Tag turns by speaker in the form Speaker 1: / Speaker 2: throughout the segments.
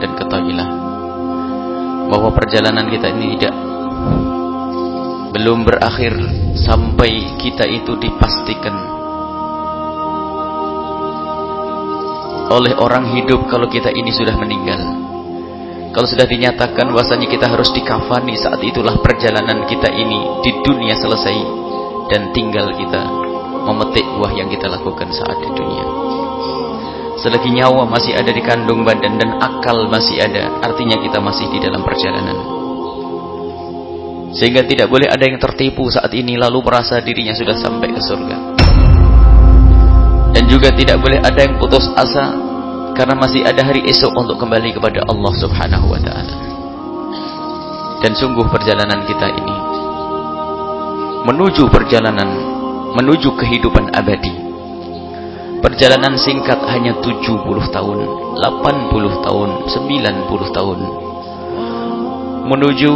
Speaker 1: dan ketahuilah bahwa perjalanan kita ini tidak belum berakhir sampai kita itu dipastikan oleh orang hidup kalau kita ini sudah meninggal. Kalau sudah dinyatakan bahwasanya kita harus dikafani saat itulah perjalanan kita ini di dunia selesai dan tinggal kita memetik buah yang kita lakukan saat di dunia. Selagi nyawa masih ada di kandung badan dan akal masih ada, artinya kita masih di dalam perjalanan. Sehingga tidak boleh ada yang tertipu saat ini lalu merasa dirinya sudah sampai ke surga. Dan juga tidak boleh ada yang putus asa karena masih ada hari esok untuk kembali kepada Allah Subhanahu wa taala. Dan sungguh perjalanan kita ini menuju perjalanan menuju kehidupan abadi Perjalanan singkat hanya 70 tahun, 80 tahun, 90 tahun. Menuju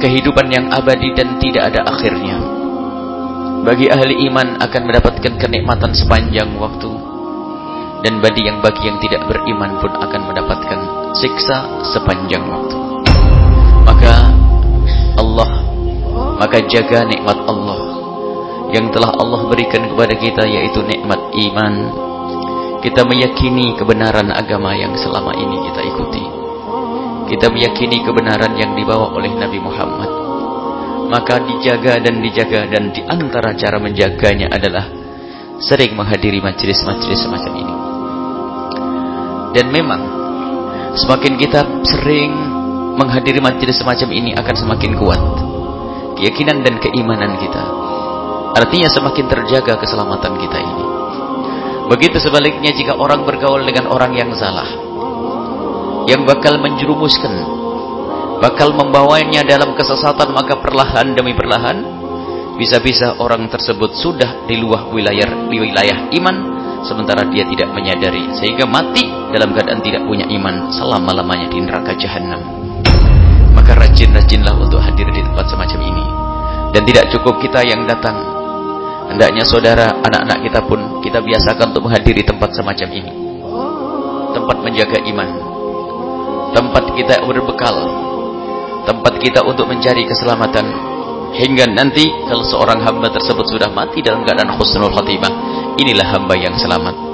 Speaker 1: kehidupan yang abadi dan tidak ada akhirnya. Bagi ahli iman akan mendapatkan kenikmatan sepanjang waktu. Dan bagi yang bagi yang tidak beriman pun akan mendapatkan siksa sepanjang waktu. Maka Allah, maka jaga nikmat Allah yang telah Allah berikan kepada kita yaitu nikmat iman. Kita meyakini kebenaran agama yang selama ini kita ikuti. Kita meyakini kebenaran yang dibawa oleh Nabi Muhammad. Maka dijaga dan dijaga dan di antara cara menjaganya adalah sering menghadiri majelis-majelis semacam ini. Dan memang semakin kita sering menghadiri majelis semacam ini akan semakin kuat keyakinan dan keimanan kita. Artinya semakin terjaga keselamatan kita ini. Begitu sebaliknya jika orang bergaul dengan orang yang salah. Yang bakal menjerumuskan. Bakal membawanya dalam kesesatan maka perlahan demi perlahan. Bisa-bisa orang tersebut sudah di luar wilayah, di wilayah iman. Sementara dia tidak menyadari. Sehingga mati dalam keadaan tidak punya iman. Selama-lamanya di neraka jahanam. Maka rajin-rajinlah untuk hadir di tempat semacam ini. Dan tidak cukup kita yang datang Hendaknya saudara, anak-anak kita pun kita biasakan untuk menghadiri tempat semacam ini. Tempat menjaga iman. Tempat kita berbekal. Tempat kita untuk mencari keselamatan. Hingga nanti kalau seorang hamba tersebut sudah mati dalam keadaan khusnul khatimah, inilah hamba yang selamat.